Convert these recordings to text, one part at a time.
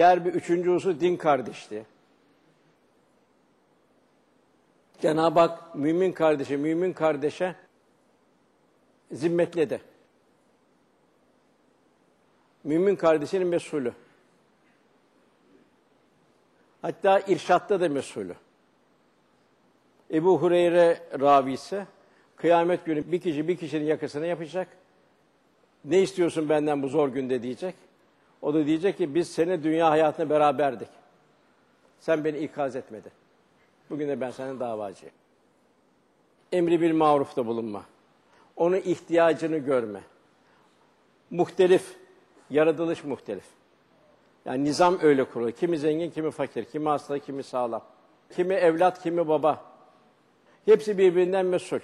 Diğer bir üçüncü husus din kardeşliği. Cenab-ı Hak mümin kardeşe, mümin kardeşe zimmetledi. Mümin kardeşinin mesulü. Hatta irşatta da mesulü. Ebu Hureyre ravisi, kıyamet günü bir kişi bir kişinin yakasını yapacak. Ne istiyorsun benden bu zor günde diyecek. O da diyecek ki biz seni dünya hayatına beraberdik. Sen beni ikaz etmedin. Bugün de ben senin davacıyım. Emri bil marufta bulunma. Onun ihtiyacını görme. Muhtelif, yaratılış muhtelif. Yani nizam öyle kurulu. Kimi zengin, kimi fakir, kimi hasta, kimi sağlam. Kimi evlat, kimi baba. Hepsi birbirinden mesul.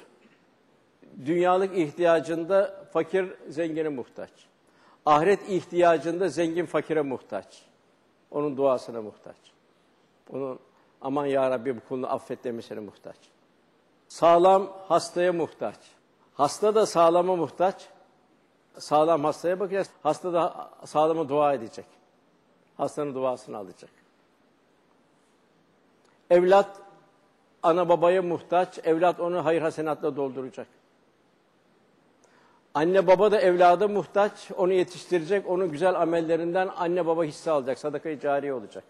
Dünyalık ihtiyacında fakir zengine muhtaç. Ahiret ihtiyacında zengin fakire muhtaç. Onun duasına muhtaç. Onun aman ya Rabbi bu kulunu affet demesine muhtaç. Sağlam hastaya muhtaç. Hasta da sağlama muhtaç. Sağlam hastaya bakacağız. Hasta da sağlama dua edecek. Hastanın duasını alacak. Evlat ana babaya muhtaç. Evlat onu hayır hasenatla dolduracak. Anne baba da evlada muhtaç. Onu yetiştirecek. Onun güzel amellerinden anne baba hisse alacak. Sadaka-i olacak.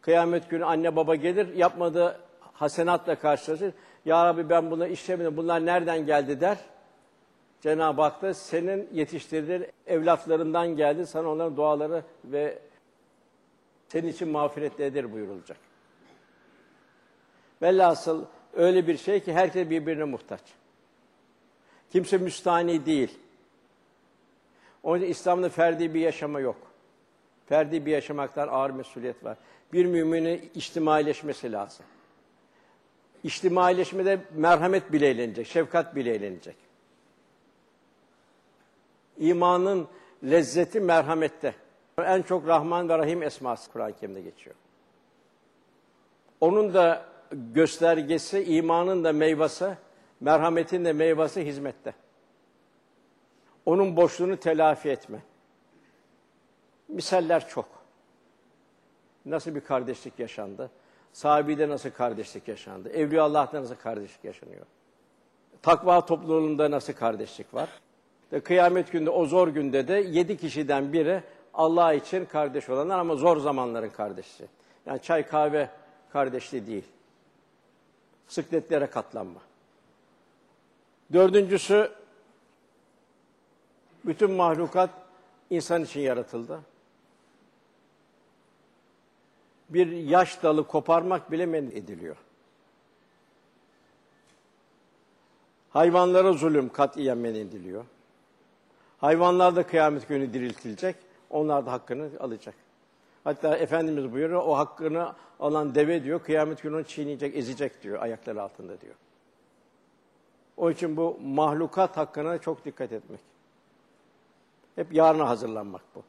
Kıyamet günü anne baba gelir. Yapmadığı hasenatla karşılaşır. Ya Rabbi ben bunu işlemedim. Bunlar nereden geldi der. Cenab-ı Hak da senin yetiştirdiğin evlatlarından geldi. Sana onların duaları ve senin için mağfiretlidir buyurulacak. Velhasıl öyle bir şey ki herkes birbirine muhtaç. Kimse müstahni değil. Onun için İslam'da ferdi bir yaşama yok. Ferdi bir yaşamaktan ağır mesuliyet var. Bir müminin içtimaileşmesi lazım. İçtimaileşmede merhamet bile eğlenecek, şefkat bile eğlenecek. İmanın lezzeti merhamette. En çok Rahman ve Rahim esması Kur'an-ı Kerim'de geçiyor. Onun da göstergesi, imanın da meyvesi, merhametin de meyvesi hizmette. Onun boşluğunu telafi etme. Misaller çok. Nasıl bir kardeşlik yaşandı? Sahabide nasıl kardeşlik yaşandı? Evliya Allah'ta nasıl kardeşlik yaşanıyor? Takva topluluğunda nasıl kardeşlik var? Ve kıyamet günde o zor günde de yedi kişiden biri Allah için kardeş olanlar ama zor zamanların kardeşi. Yani çay kahve kardeşliği değil. Sıkletlere katlanma. Dördüncüsü, bütün mahlukat insan için yaratıldı. Bir yaş dalı koparmak bile men ediliyor. Hayvanlara zulüm katiyen men ediliyor. Hayvanlar da kıyamet günü diriltilecek. Onlar da hakkını alacak. Hatta Efendimiz buyuruyor, o hakkını alan deve diyor, kıyamet günü onu çiğneyecek, ezecek diyor, ayakları altında diyor. O için bu mahlukat hakkına çok dikkat etmek. Hep yarına hazırlanmak bu.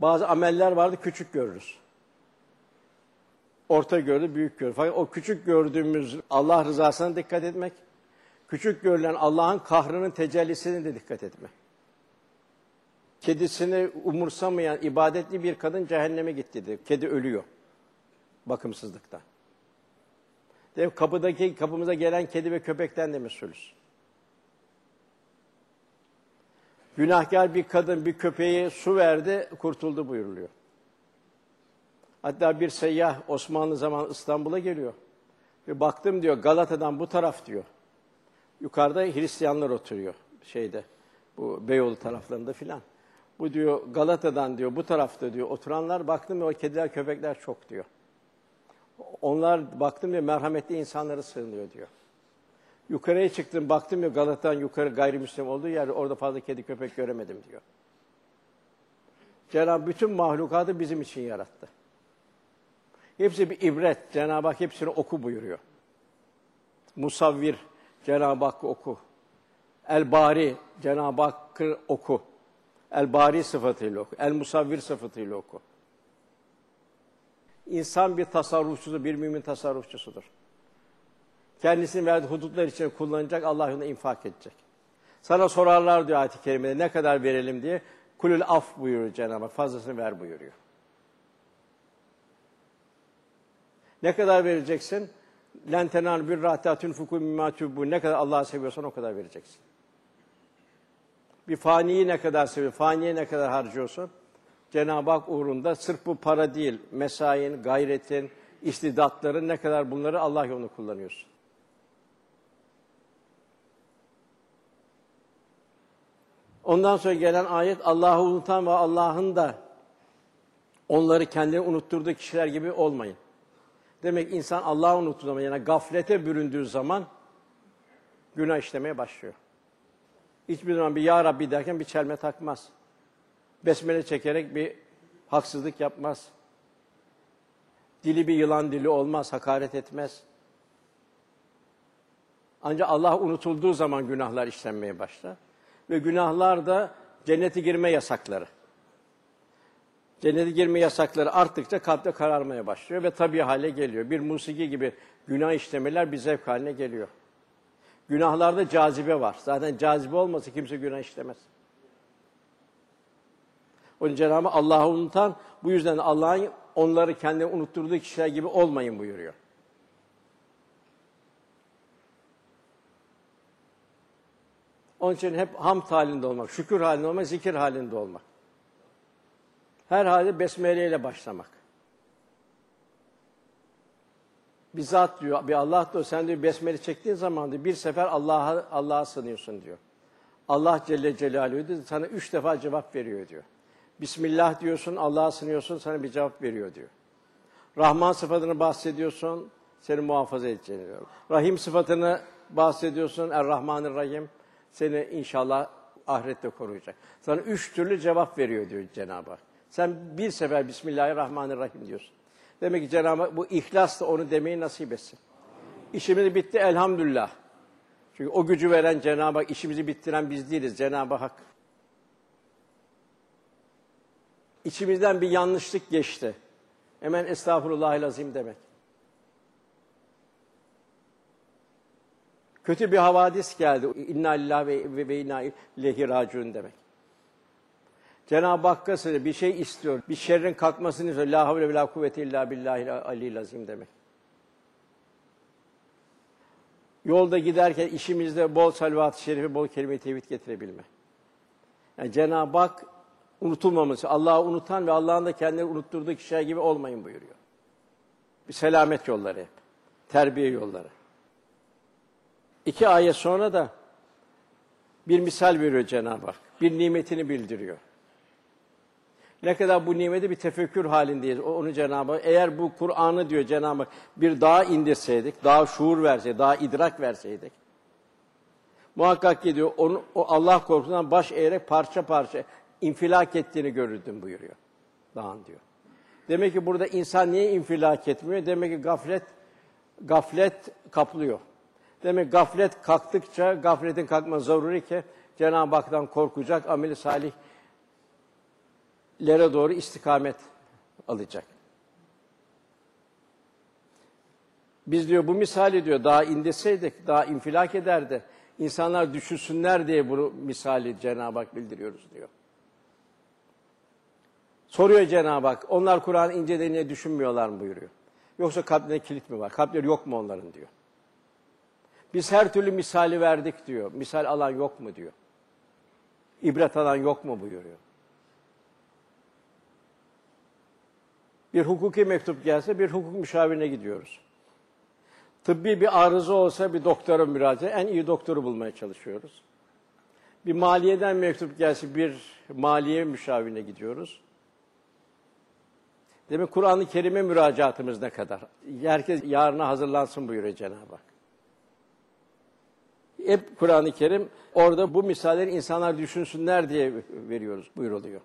Bazı ameller vardı, küçük görürüz. Orta gördü, büyük gördü. Fakat o küçük gördüğümüz Allah rızasına dikkat etmek, küçük görülen Allah'ın kahrının tecellisine de dikkat etmek. Kedisini umursamayan ibadetli bir kadın cehenneme gitti dedi. Kedi ölüyor bakımsızlıktan. Kapıdaki kapımıza gelen kedi ve köpekten de mesulüz. Günahkar bir kadın bir köpeğe su verdi, kurtuldu buyuruluyor. Hatta bir seyyah Osmanlı zaman İstanbul'a geliyor. Ve baktım diyor Galata'dan bu taraf diyor. Yukarıda Hristiyanlar oturuyor şeyde. Bu Beyoğlu taraflarında filan. Bu diyor Galata'dan diyor bu tarafta diyor oturanlar baktım o kediler köpekler çok diyor. Onlar baktım diyor merhametli insanları sığınıyor diyor. Yukarıya çıktım baktım diyor Galata'dan yukarı gayrimüslim olduğu yer orada fazla kedi köpek göremedim diyor. Cenab-ı bütün mahlukatı bizim için yarattı. Hepsi bir ibret. Cenab-ı Hak hepsini oku buyuruyor. Musavvir, Cenab-ı Hakk'ı oku. El-Bari, Cenab-ı Hakk'ı oku. El-Bari sıfatıyla oku. El-Musavvir sıfatıyla oku. İnsan bir tasarrufçusu, bir mümin tasarrufçusudur. Kendisini verdiği hudutlar için kullanacak, Allah yolunda infak edecek. Sana sorarlar diyor ayet-i kerimede ne kadar verelim diye. Kulül af buyuruyor Cenab-ı Hak. Fazlasını ver buyuruyor. Ne kadar vereceksin? Len tenal bir rahatatun fuku mimma tuhibbu. Ne kadar Allah'ı seviyorsan o kadar vereceksin. Bir faniyi ne kadar seviyorsun, faniye ne kadar harcıyorsun? Cenab-ı Hak uğrunda sırf bu para değil, mesain, gayretin, istidatların ne kadar bunları Allah yolunda kullanıyorsun. Ondan sonra gelen ayet Allah'ı unutan ve Allah'ın da onları kendini unutturduğu kişiler gibi olmayın. Demek insan Allah'ı unuttuğu zaman yani gaflete büründüğü zaman günah işlemeye başlıyor. Hiçbir zaman bir Ya Rabbi derken bir çelme takmaz. Besmele çekerek bir haksızlık yapmaz. Dili bir yılan dili olmaz, hakaret etmez. Ancak Allah unutulduğu zaman günahlar işlenmeye başlar. Ve günahlar da cennete girme yasakları. Cennete girme yasakları arttıkça kalpte kararmaya başlıyor ve tabii hale geliyor. Bir musiki gibi günah işlemeler bir zevk haline geliyor. Günahlarda cazibe var. Zaten cazibe olmasa kimse günah işlemez. Onun Cenab-ı Allah'ı unutan, bu yüzden Allah'ın onları kendine unutturduğu kişiler gibi olmayın buyuruyor. Onun için hep hamd halinde olmak, şükür halinde olmak, zikir halinde olmak. Her halde besmele ile başlamak. Bir zat diyor, bir Allah diyor, sen diyor besmele çektiğin zaman diyor, bir sefer Allah'a Allah'a sınıyorsun diyor. Allah Celle Celaluhu diyor, sana üç defa cevap veriyor diyor. Bismillah diyorsun, Allah'a sınıyorsun, sana bir cevap veriyor diyor. Rahman sıfatını bahsediyorsun, seni muhafaza edeceğini diyor. Rahim sıfatını bahsediyorsun, Er-Rahmanir Rahim, seni inşallah ahirette koruyacak. Sana üç türlü cevap veriyor diyor Cenab-ı Hak. Sen bir sefer Bismillahirrahmanirrahim diyorsun. Demek ki Cenab-ı Hak bu ihlasla onu demeyi nasip etsin. İşimiz bitti elhamdülillah. Çünkü o gücü veren Cenab-ı Hak, işimizi bittiren biz değiliz, Cenab-ı Hak. İçimizden bir yanlışlık geçti. Hemen estağfurullahilazim demek. Kötü bir havadis geldi. İnna lillahi ve, ve, inna ileyhi raciun demek. Cenab-ı Hakk'a söyle bir şey istiyor. Bir şerrin kalkmasını istiyor. La havle ve la kuvvete illa billahi aliyyil azim demek. Yolda giderken işimizde bol salvat-ı şerifi, bol kelime-i tevhid getirebilme. Yani Cenab-ı Hak unutulmaması, Allah'ı unutan ve Allah'ın da kendini unutturduğu kişiler gibi olmayın buyuruyor. Bir selamet yolları hep. Terbiye yolları. İki ayet sonra da bir misal veriyor Cenab-ı Hak. Bir nimetini bildiriyor. Ne kadar bu nimeti bir tefekkür halindeyiz. Onu Cenab-ı Hak, eğer bu Kur'an'ı diyor Cenab-ı Hak bir daha indirseydik, daha şuur verseydik, daha idrak verseydik. Muhakkak ki diyor, onu, o Allah korkusundan baş eğerek parça parça infilak ettiğini görürdüm buyuruyor. Dağın diyor. Demek ki burada insan niye infilak etmiyor? Demek ki gaflet, gaflet kaplıyor. Demek gaflet kalktıkça, gafletin kalkma zaruri ki Cenab-ı Hak'tan korkacak, ameli salih lere doğru istikamet alacak. Biz diyor bu misali diyor daha indirseydik daha infilak ederdi. İnsanlar düşünsünler diye bunu misali Cenab-ı Hak bildiriyoruz diyor. Soruyor Cenab-ı Hak. Onlar Kur'an incelediğini düşünmüyorlar mı buyuruyor. Yoksa kalplerine kilit mi var? Kalpleri yok mu onların diyor. Biz her türlü misali verdik diyor. Misal alan yok mu diyor. İbret alan yok mu buyuruyor. Bir hukuki mektup gelse bir hukuk müşavirine gidiyoruz. Tıbbi bir arıza olsa bir doktora müracaat, en iyi doktoru bulmaya çalışıyoruz. Bir maliyeden mektup gelse bir maliye müşavirine gidiyoruz. Demek Kur'an-ı Kerim'e müracaatımız ne kadar? Herkes yarına hazırlansın buyuruyor Cenab-ı Hak. Hep Kur'an-ı Kerim orada bu misalleri insanlar düşünsünler diye veriyoruz, buyuruluyor.